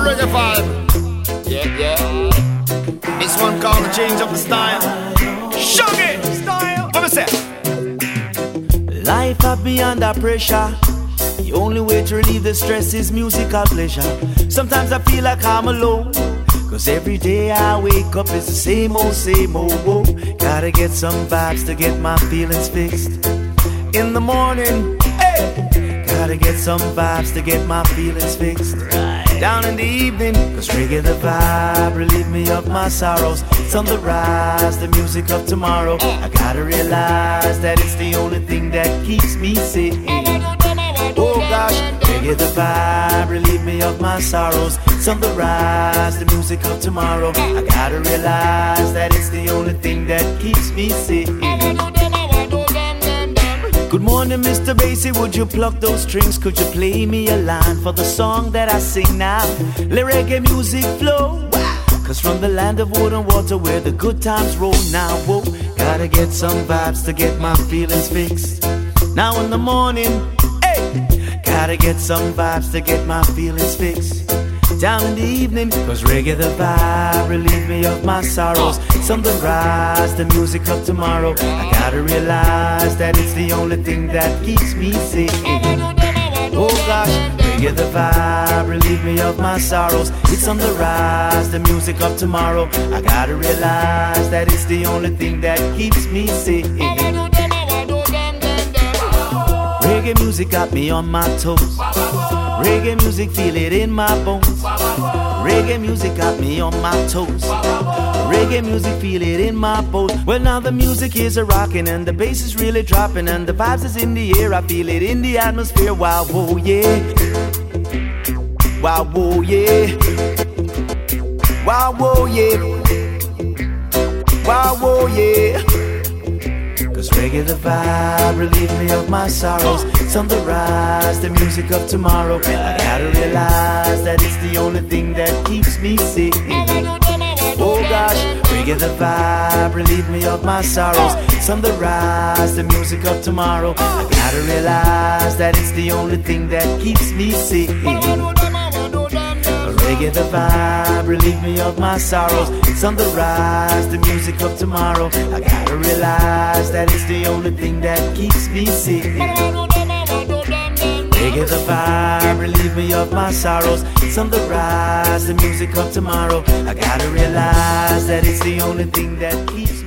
reggae vibe. Yeah, yeah. This one called the change of the style. Shuggy style. What was that? Life have me under pressure. The only way to relieve the stress is musical pleasure. Sometimes I feel like I'm alone. Cause every day I wake up, it's the same old, same old. Whoa. Gotta get some vibes to get my feelings fixed. In the morning, hey, gotta get some vibes to get my feelings fixed. Down in the evening, cause reggae the vibe, relieve me of my sorrows. It's on the rise, the music of tomorrow. I gotta realize that it's the only thing that keeps me sane. Oh gosh, reggae the vibe, relieve me of my sorrows. It's on the rise, the music of tomorrow. I gotta realize that it's the only thing that keeps me sane. Good morning, Mr. Basie. Would you pluck those strings? Could you play me a line for the song that I sing now? Let reggae music flow. Cause from the land of wood and water where the good times roll now, whoa, gotta get some vibes to get my feelings fixed. Now in the morning, hey, gotta get some vibes to get my feelings fixed. Down in the evening, cause reggae the vibe, relieve me of my sorrows. On the rise, the music of tomorrow. I gotta realize that it's the only thing that keeps me sane. Oh gosh, reggae the vibe, relieve me of my sorrows. It's on the rise, the music of tomorrow. I gotta realize that it's the only thing that keeps me sane. Reggae music got me on my toes. Reggae music, feel it in my bones. Reggae music got me on my toes. Reggae music, feel it in my bones. Well, now the music is a rocking and the bass is really dropping and the vibes is in the air. I feel it in the atmosphere. Wow, whoa, yeah. Wow, whoa, yeah. Wow, whoa, yeah. Reggae vibe, relieve me of my sorrows. On the rise, the music of tomorrow. I gotta realize that it's the only thing that keeps me sane. Oh gosh, reggae vibe, relieve me of my sorrows. On the rise, the music of tomorrow. I gotta realize that it's the only thing that keeps me sane. Reggae the vibe, relieve me of my sorrows. It's on the rise, the music of tomorrow. I gotta realize that it's the only thing that keeps me sane. Reggae the vibe, relieve me of my sorrows. It's on the rise, the music of tomorrow. I gotta realize that it's the only thing that keeps